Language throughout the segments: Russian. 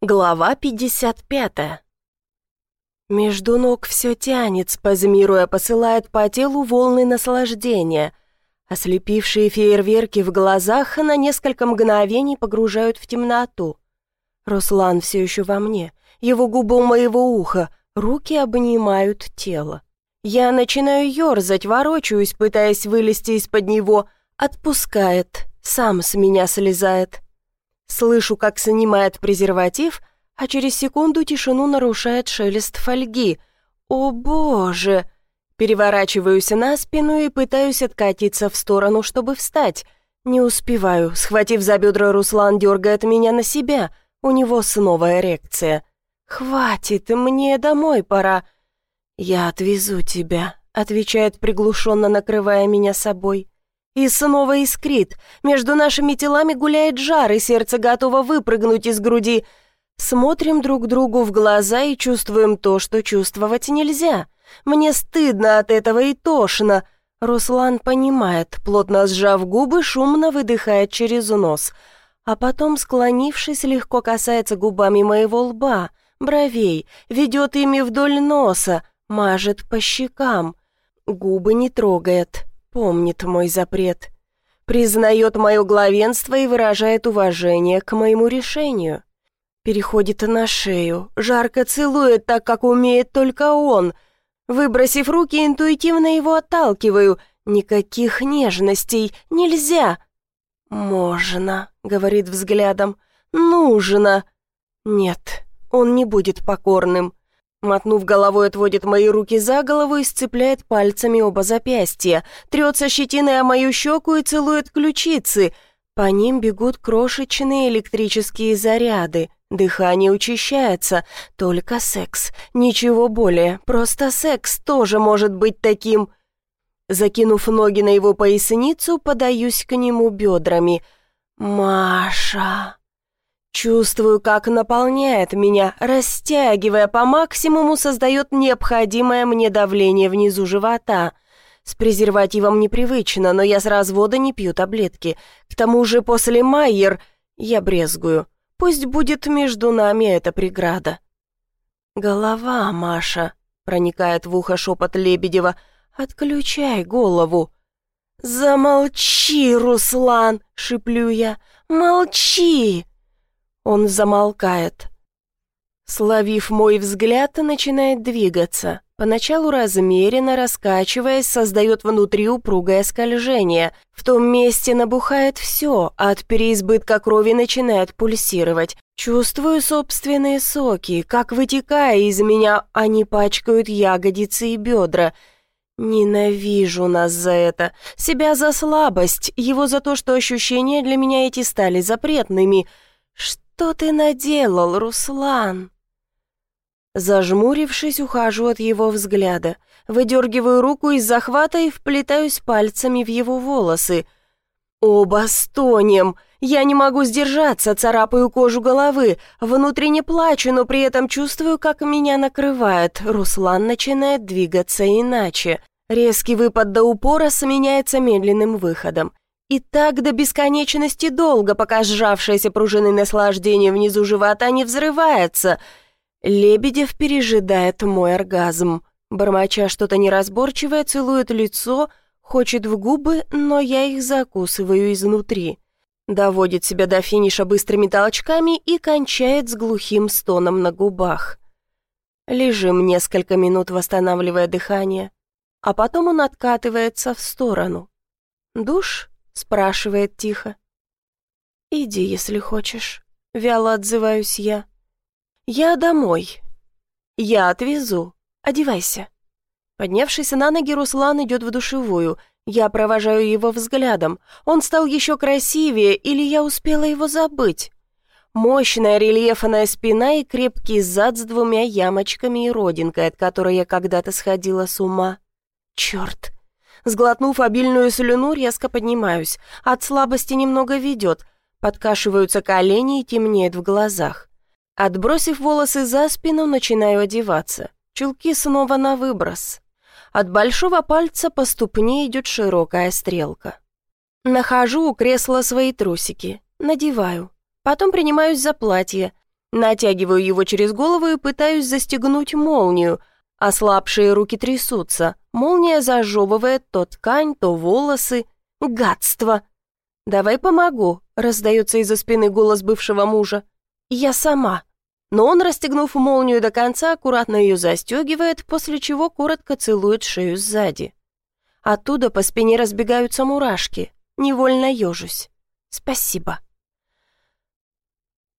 Глава 55 Между ног все тянет, спазмируя, посылает по телу волны наслаждения. Ослепившие фейерверки в глазах на несколько мгновений погружают в темноту. Руслан все еще во мне, его губы у моего уха, руки обнимают тело. Я начинаю ерзать, ворочаюсь, пытаясь вылезти из-под него, отпускает, сам с меня слезает. Слышу, как снимает презерватив, а через секунду тишину нарушает шелест фольги. «О, боже!» Переворачиваюсь на спину и пытаюсь откатиться в сторону, чтобы встать. Не успеваю. Схватив за бедра, Руслан дергает меня на себя. У него снова эрекция. «Хватит, мне домой пора». «Я отвезу тебя», — отвечает приглушенно, накрывая меня собой. И снова искрит. Между нашими телами гуляет жар, и сердце готово выпрыгнуть из груди. Смотрим друг другу в глаза и чувствуем то, что чувствовать нельзя. Мне стыдно от этого и тошно. Руслан понимает, плотно сжав губы, шумно выдыхает через нос. А потом, склонившись, легко касается губами моего лба, бровей, ведет ими вдоль носа, мажет по щекам. Губы не трогает, помнит мой запрет, признает мое главенство и выражает уважение к моему решению. Переходит на шею, жарко целует так, как умеет только он. Выбросив руки, интуитивно его отталкиваю. Никаких нежностей, нельзя. «Можно», — говорит взглядом, — «нужно». Нет, он не будет покорным. Мотнув головой, отводит мои руки за голову и сцепляет пальцами оба запястья, трется щетиной о мою щеку и целует ключицы. По ним бегут крошечные электрические заряды. Дыхание учащается. Только секс. Ничего более. Просто секс тоже может быть таким. Закинув ноги на его поясницу, подаюсь к нему бедрами. «Маша...» Чувствую, как наполняет меня, растягивая по максимуму, создает необходимое мне давление внизу живота. С презервативом непривычно, но я с развода не пью таблетки. К тому же после Майер я брезгую. Пусть будет между нами эта преграда. «Голова, Маша», — проникает в ухо шепот Лебедева, — «отключай голову». «Замолчи, Руслан!» — шиплю я. «Молчи!» Он замолкает. Словив мой взгляд, начинает двигаться. Поначалу размеренно, раскачиваясь, создает внутри упругое скольжение. В том месте набухает все, от переизбытка крови начинает пульсировать. Чувствую собственные соки, как вытекая из меня, они пачкают ягодицы и бедра. Ненавижу нас за это, себя за слабость, его за то, что ощущения для меня эти стали запретными. Что «Что ты наделал, Руслан?» Зажмурившись, ухожу от его взгляда, выдергиваю руку из захвата и вплетаюсь пальцами в его волосы. Оба стонем. Я не могу сдержаться, царапаю кожу головы, внутренне плачу, но при этом чувствую, как меня накрывает. Руслан начинает двигаться иначе. Резкий выпад до упора сменяется медленным выходом. И так до бесконечности долго, пока сжавшаяся пружиной наслаждение внизу живота не взрывается. Лебедев пережидает мой оргазм. Бормоча что-то неразборчивое, целует лицо, хочет в губы, но я их закусываю изнутри. Доводит себя до финиша быстрыми толчками и кончает с глухим стоном на губах. Лежим несколько минут, восстанавливая дыхание, а потом он откатывается в сторону. Душ спрашивает тихо. «Иди, если хочешь», — вяло отзываюсь я. «Я домой. Я отвезу. Одевайся». Поднявшись на ноги, Руслан идет в душевую. Я провожаю его взглядом. Он стал еще красивее, или я успела его забыть? Мощная рельефная спина и крепкий зад с двумя ямочками и родинкой, от которой я когда-то сходила с ума. Черт, Сглотнув обильную слюну, резко поднимаюсь. От слабости немного ведет. Подкашиваются колени и темнеет в глазах. Отбросив волосы за спину, начинаю одеваться. Чулки снова на выброс. От большого пальца по ступне идет широкая стрелка. Нахожу у кресла свои трусики. Надеваю. Потом принимаюсь за платье. Натягиваю его через голову и пытаюсь застегнуть молнию. Ослабшие руки трясутся. Молния зажевывает то ткань, то волосы. Гадство! «Давай помогу», — раздается из-за спины голос бывшего мужа. «Я сама». Но он, расстегнув молнию до конца, аккуратно ее застегивает, после чего коротко целует шею сзади. Оттуда по спине разбегаются мурашки. Невольно ежусь. «Спасибо».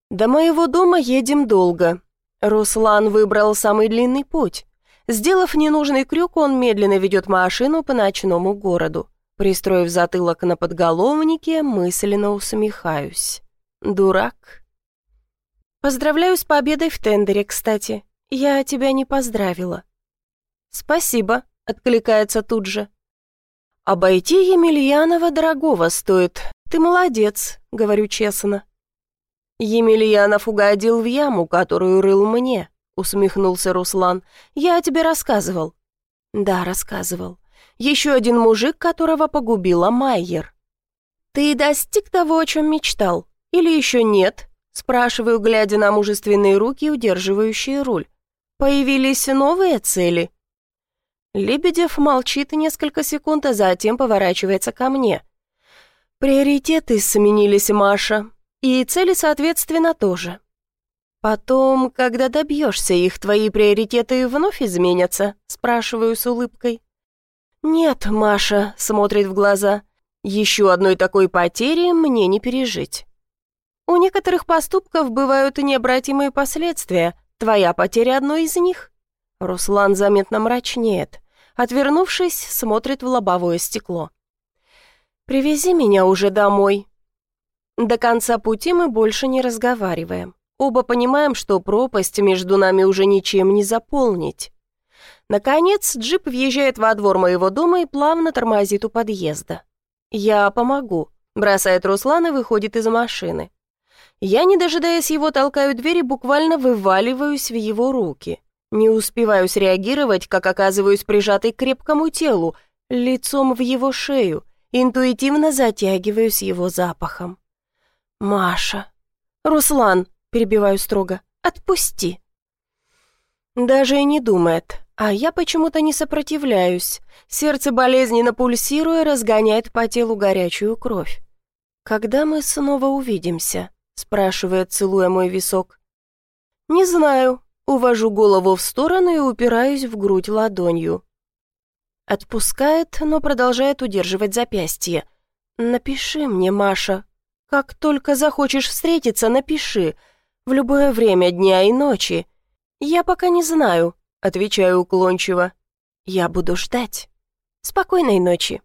До моего дома едем долго. Руслан выбрал самый длинный путь. Сделав ненужный крюк, он медленно ведет машину по ночному городу. Пристроив затылок на подголовнике, мысленно усмехаюсь. Дурак. Поздравляю с победой в тендере, кстати. Я тебя не поздравила. Спасибо, откликается тут же. Обойти Емельянова дорогого стоит. Ты молодец, говорю честно. «Емельянов угодил в яму, которую рыл мне», — усмехнулся Руслан. «Я тебе рассказывал». «Да, рассказывал. Еще один мужик, которого погубила Майер». «Ты достиг того, о чем мечтал? Или еще нет?» — спрашиваю, глядя на мужественные руки, удерживающие руль. «Появились новые цели?» Лебедев молчит несколько секунд, а затем поворачивается ко мне. «Приоритеты сменились, Маша. И цели, соответственно, тоже. Потом, когда добьешься их, твои приоритеты вновь изменятся, спрашиваю с улыбкой. Нет, Маша, смотрит в глаза, еще одной такой потери мне не пережить. У некоторых поступков бывают необратимые последствия, твоя потеря одной из них. Руслан заметно мрачнеет. Отвернувшись, смотрит в лобовое стекло. «Привези меня уже домой», до конца пути мы больше не разговариваем. Оба понимаем, что пропасть между нами уже ничем не заполнить. Наконец, джип въезжает во двор моего дома и плавно тормозит у подъезда. «Я помогу», — бросает Руслан и выходит из машины. Я, не дожидаясь его, толкаю дверь и буквально вываливаюсь в его руки. Не успеваю среагировать, как оказываюсь прижатой к крепкому телу, лицом в его шею, интуитивно затягиваюсь его запахом. «Маша!» «Руслан!» — перебиваю строго. «Отпусти!» Даже и не думает, а я почему-то не сопротивляюсь. Сердце болезненно пульсируя разгоняет по телу горячую кровь. «Когда мы снова увидимся?» — спрашивает, целуя мой висок. «Не знаю». Увожу голову в сторону и упираюсь в грудь ладонью. Отпускает, но продолжает удерживать запястье. «Напиши мне, Маша, как только захочешь встретиться, напиши. В любое время дня и ночи. Я пока не знаю, отвечаю уклончиво. Я буду ждать. Спокойной ночи.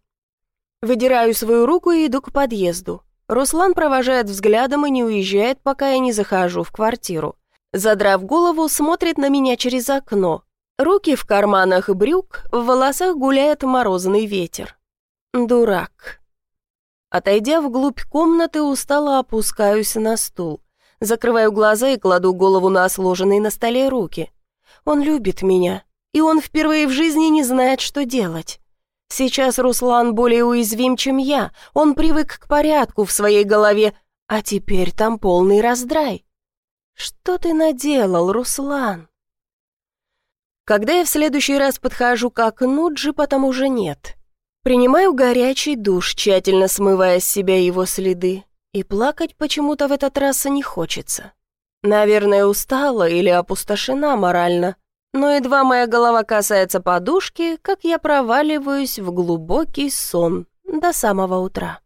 Выдираю свою руку и иду к подъезду. Руслан провожает взглядом и не уезжает, пока я не захожу в квартиру. Задрав голову, смотрит на меня через окно. Руки в карманах брюк, в волосах гуляет морозный ветер. Дурак. Отойдя вглубь комнаты, устало опускаюсь на стул. Закрываю глаза и кладу голову на сложенные на столе руки. Он любит меня, и он впервые в жизни не знает, что делать. Сейчас Руслан более уязвим, чем я. Он привык к порядку в своей голове, а теперь там полный раздрай. Что ты наделал, Руслан? Когда я в следующий раз подхожу к окну, джипа там уже нет. Принимаю горячий душ, тщательно смывая с себя его следы, и плакать почему-то в этот раз не хочется. Наверное, устала или опустошена морально, но едва моя голова касается подушки, как я проваливаюсь в глубокий сон до самого утра.